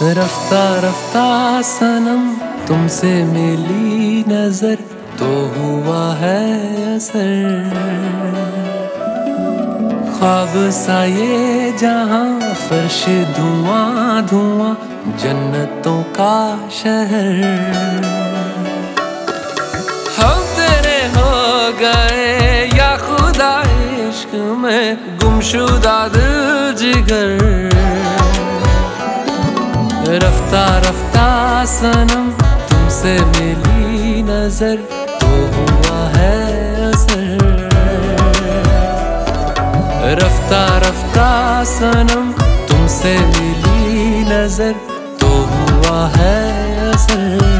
रफ्ता रफ्ता सनम तुमसे मिली नज़र तो हुआ है असर। ख्वाब सा ये जहाँ फर्श धुआँ धुआँ जन्नतों का शहर। हम तेरे हो गए या खुदा इश्क में गुमशुदा दिल जिगर। रफ्ता रफ्ता सनम तुमसे मिली नज़र तो हुआ है असर। रफ्ता रफ्ता सनम तुमसे मिली नज़र तो हुआ है असर।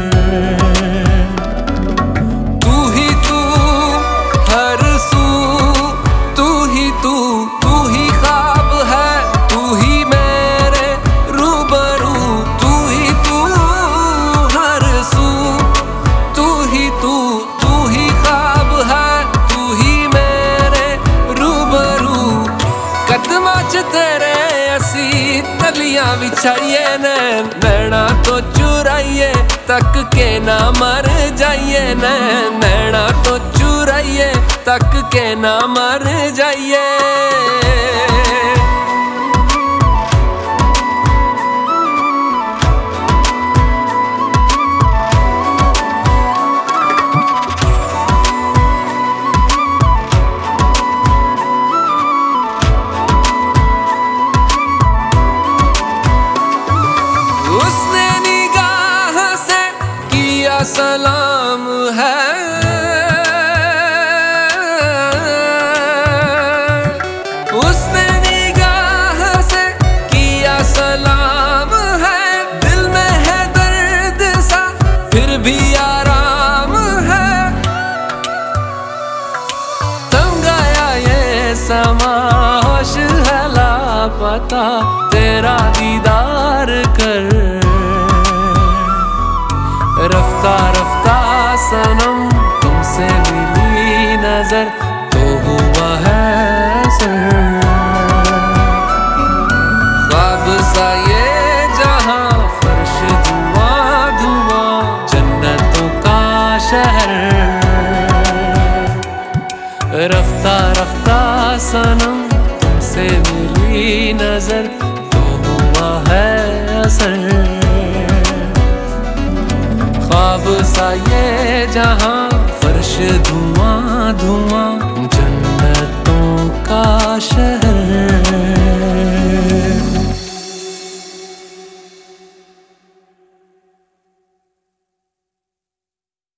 असी तलियां बिछाइए नैना तो चुराइए तक के ना मर जाइए नैना तो चुराइए तक के ना मर जाइए सलाम है। उसने निगाह से किया सलाम है। दिल में है दर्द सा, फिर भी आराम है। तम गया ये समा, होश है लापता, तेरा दीदार कर रफ्ता रफ्ता सनम, तुमसे मिली नज़र तो हुआ है ख्वाब सा ये जहाँ फर्श धुआँ धुआँ, जन्नतों का शहर। रफ्ता रफ्ता सनम, तुमसे मिली नज़र तो हुआ है असर सा ये जहाँ फर्श धुआँ